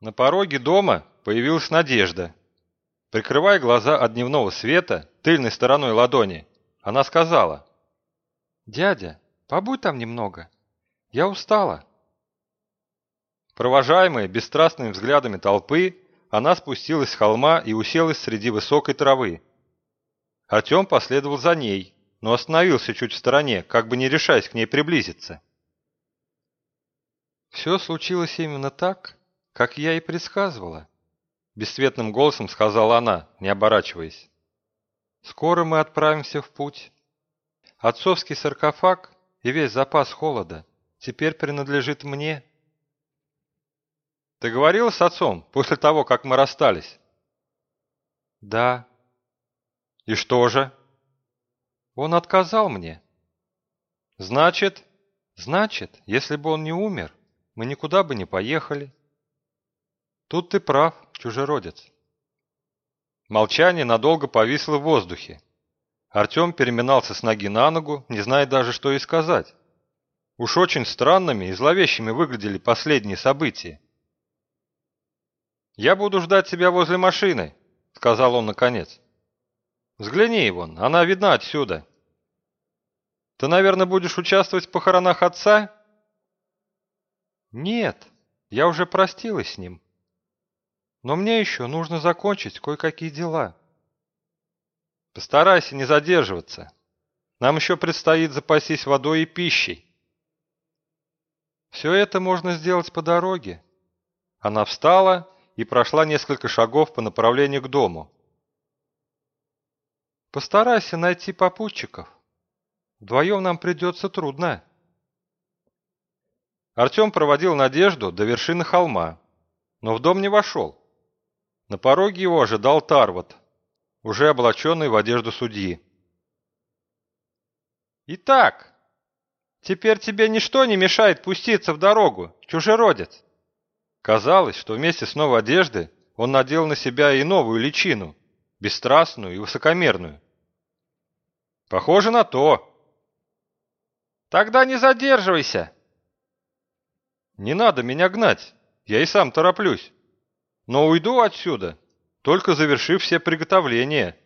На пороге дома появилась Надежда. Прикрывая глаза от дневного света тыльной стороной ладони, она сказала. «Дядя, побудь там немного. Я устала». Провожаемая бесстрастными взглядами толпы, она спустилась с холма и уселась среди высокой травы. Артем последовал за ней, но остановился чуть в стороне, как бы не решаясь к ней приблизиться. «Все случилось именно так, как я и предсказывала», — бесцветным голосом сказала она, не оборачиваясь. «Скоро мы отправимся в путь. Отцовский саркофаг и весь запас холода теперь принадлежит мне». «Ты говорила с отцом после того, как мы расстались?» «Да». «И что же?» «Он отказал мне». «Значит?» «Значит, если бы он не умер, мы никуда бы не поехали. Тут ты прав, чужеродец. Молчание надолго повисло в воздухе. Артем переминался с ноги на ногу, не зная даже, что и сказать. Уж очень странными и зловещими выглядели последние события. «Я буду ждать тебя возле машины», — сказал он наконец. «Взгляни, вон, она видна отсюда». «Ты, наверное, будешь участвовать в похоронах отца?» «Нет, я уже простилась с ним. Но мне еще нужно закончить кое-какие дела». «Постарайся не задерживаться. Нам еще предстоит запастись водой и пищей». «Все это можно сделать по дороге». Она встала и прошла несколько шагов по направлению к дому. «Постарайся найти попутчиков. Вдвоем нам придется трудно». Артем проводил Надежду до вершины холма, но в дом не вошел. На пороге его ожидал Тарват, уже облаченный в одежду судьи. «Итак, теперь тебе ничто не мешает пуститься в дорогу, чужеродец!» Казалось, что вместе с новой одеждой он надел на себя и новую личину, бесстрастную и высокомерную. «Похоже на то!» «Тогда не задерживайся!» Не надо меня гнать, я и сам тороплюсь. Но уйду отсюда, только завершив все приготовления.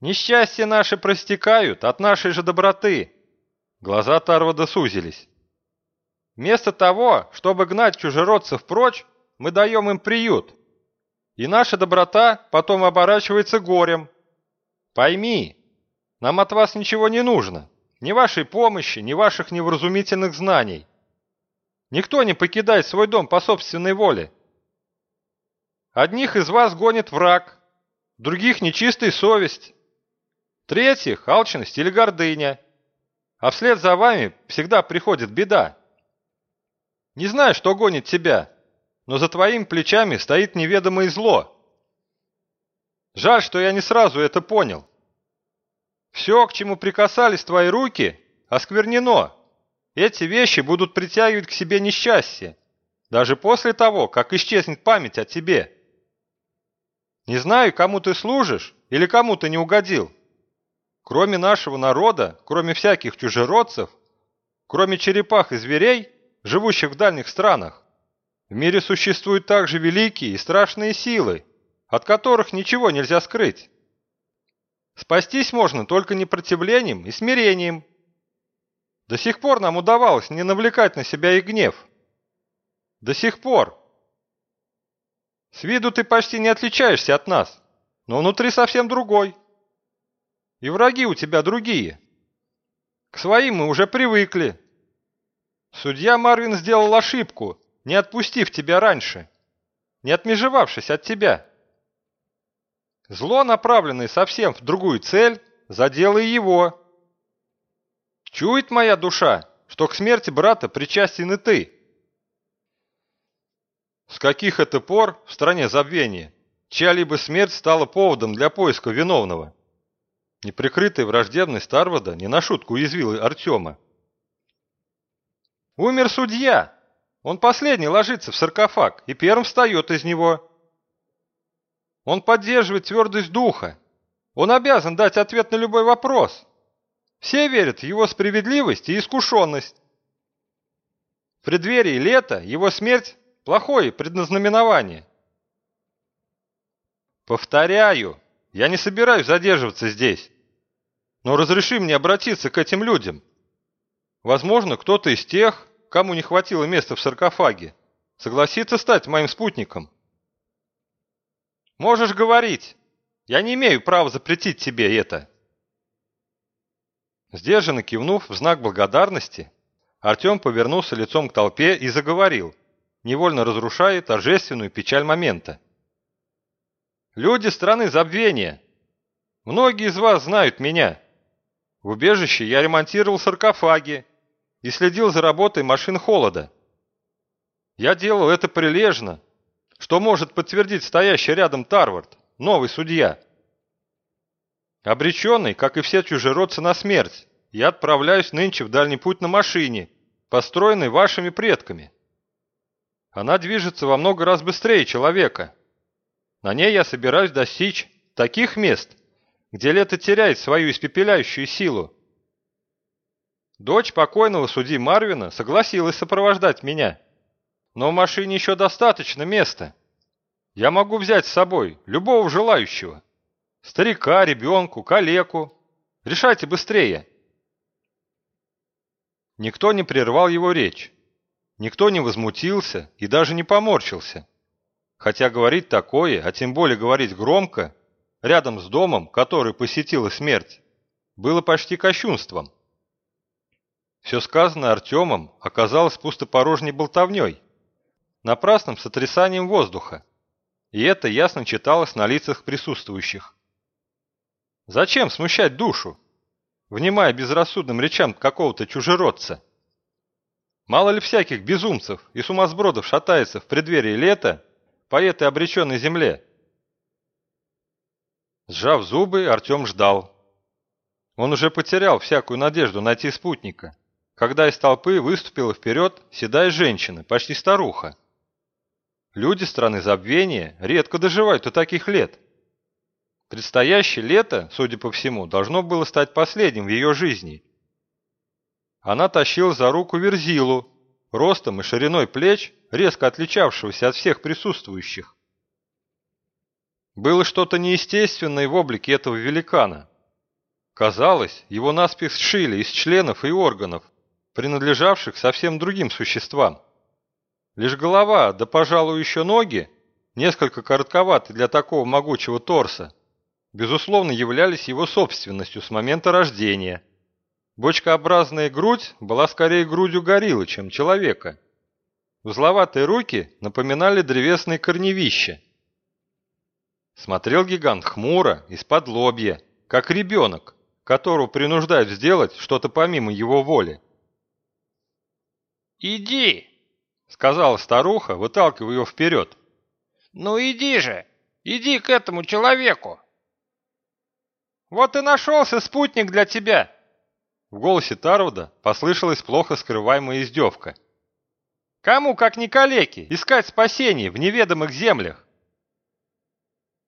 Несчастья наши простекают от нашей же доброты. Глаза Тарвада сузились. Вместо того, чтобы гнать чужеродцев прочь, мы даем им приют. И наша доброта потом оборачивается горем. Пойми, нам от вас ничего не нужно. Ни вашей помощи, ни ваших невразумительных знаний. Никто не покидает свой дом по собственной воле. Одних из вас гонит враг, других нечистая совесть, третьих – алчность или гордыня, а вслед за вами всегда приходит беда. Не знаю, что гонит тебя, но за твоими плечами стоит неведомое зло. Жаль, что я не сразу это понял. Все, к чему прикасались твои руки, осквернено. Эти вещи будут притягивать к себе несчастье, даже после того, как исчезнет память о тебе. Не знаю, кому ты служишь или кому ты не угодил. Кроме нашего народа, кроме всяких чужеродцев, кроме черепах и зверей, живущих в дальних странах, в мире существуют также великие и страшные силы, от которых ничего нельзя скрыть. Спастись можно только непротивлением и смирением, до сих пор нам удавалось не навлекать на себя их гнев. До сих пор. С виду ты почти не отличаешься от нас, но внутри совсем другой. И враги у тебя другие. К своим мы уже привыкли. Судья Марвин сделал ошибку, не отпустив тебя раньше, не отмежевавшись от тебя. Зло, направленное совсем в другую цель, задело и его. Чует моя душа, что к смерти брата причастен и ты. С каких это пор в стране забвения чья-либо смерть стала поводом для поиска виновного? Неприкрытая враждебность Тарвада не на шутку уязвила Артема. Умер судья. Он последний ложится в саркофаг и первым встает из него. Он поддерживает твердость духа. Он обязан дать ответ на любой вопрос. Все верят в его справедливость и искушенность. В преддверии лета его смерть плохое предназнаменование. Повторяю, я не собираюсь задерживаться здесь. Но разреши мне обратиться к этим людям. Возможно, кто-то из тех, кому не хватило места в саркофаге, согласится стать моим спутником. Можешь говорить. Я не имею права запретить тебе это. Сдержанно кивнув в знак благодарности, Артем повернулся лицом к толпе и заговорил, невольно разрушая торжественную печаль момента. «Люди страны забвения! Многие из вас знают меня. В убежище я ремонтировал саркофаги и следил за работой машин холода. Я делал это прилежно, что может подтвердить стоящий рядом Тарвард, новый судья. Обреченный, как и все чужеродцы на смерть, я отправляюсь нынче в дальний путь на машине, построенной вашими предками. Она движется во много раз быстрее человека. На ней я собираюсь достичь таких мест, где лето теряет свою испепеляющую силу. Дочь покойного судьи Марвина согласилась сопровождать меня, но в машине еще достаточно места. Я могу взять с собой любого желающего. Старика, ребенку, калеку. Решайте быстрее. Никто не прервал его речь. Никто не возмутился и даже не поморщился. Хотя говорить такое, а тем более говорить громко, рядом с домом, который посетила смерть, было почти кощунством. Все сказанное Артемом оказалось пустопорожней болтовней, напрасным сотрясанием воздуха, и это ясно читалось на лицах присутствующих. Зачем смущать душу, внимая безрассудным речам какого-то чужеродца? Мало ли всяких безумцев и сумасбродов шатается в преддверии лета по этой обреченной земле? Сжав зубы, Артем ждал. Он уже потерял всякую надежду найти спутника, когда из толпы выступила вперед седая женщина, почти старуха. Люди страны забвения редко доживают до таких лет. Предстоящее лето, судя по всему, должно было стать последним в ее жизни. Она тащила за руку Верзилу, ростом и шириной плеч, резко отличавшегося от всех присутствующих. Было что-то неестественное в облике этого великана. Казалось, его наспех сшили из членов и органов, принадлежавших совсем другим существам. Лишь голова, да, пожалуй, еще ноги, несколько коротковаты для такого могучего торса, безусловно, являлись его собственностью с момента рождения. Бочкообразная грудь была скорее грудью гориллы, чем человека. Узловатые руки напоминали древесные корневища. Смотрел гигант хмуро, из-под лобья, как ребенок, которого принуждают сделать что-то помимо его воли. «Иди!» — сказала старуха, выталкивая его вперед. «Ну иди же! Иди к этому человеку!» «Вот и нашелся спутник для тебя!» В голосе Тарвуда послышалась плохо скрываемая издевка. «Кому, как не калеки, искать спасение в неведомых землях?»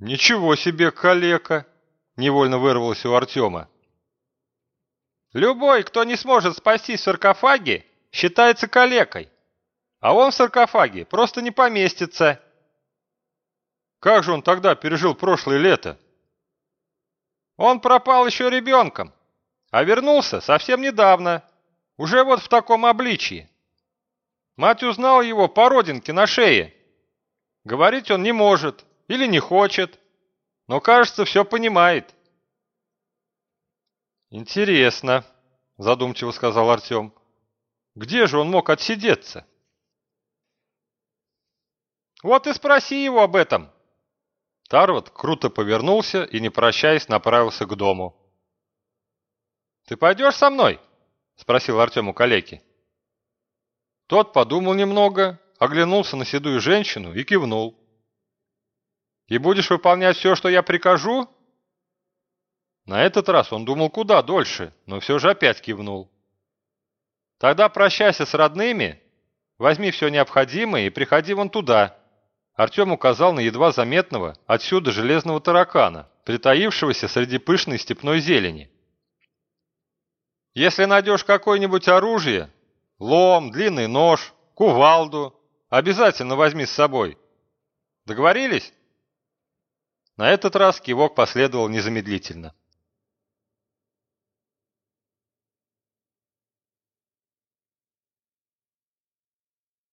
«Ничего себе, калека!» — невольно вырвалось у Артема. «Любой, кто не сможет спастись в саркофаге, считается калекой, а он в саркофаге просто не поместится». «Как же он тогда пережил прошлое лето?» Он пропал еще ребенком, а вернулся совсем недавно, уже вот в таком обличии. Мать узнала его по родинке на шее. Говорить он не может или не хочет, но, кажется, все понимает. «Интересно», — задумчиво сказал Артем. «Где же он мог отсидеться?» «Вот и спроси его об этом», Тарват круто повернулся и, не прощаясь, направился к дому. «Ты пойдешь со мной?» – спросил Артем у калеки. Тот подумал немного, оглянулся на седую женщину и кивнул. «И будешь выполнять все, что я прикажу?» На этот раз он думал куда дольше, но все же опять кивнул. «Тогда прощайся с родными, возьми все необходимое и приходи вон туда, Артем указал на едва заметного отсюда железного таракана, притаившегося среди пышной степной зелени. «Если найдешь какое-нибудь оружие, лом, длинный нож, кувалду, обязательно возьми с собой. Договорились?» На этот раз кивок последовал незамедлительно.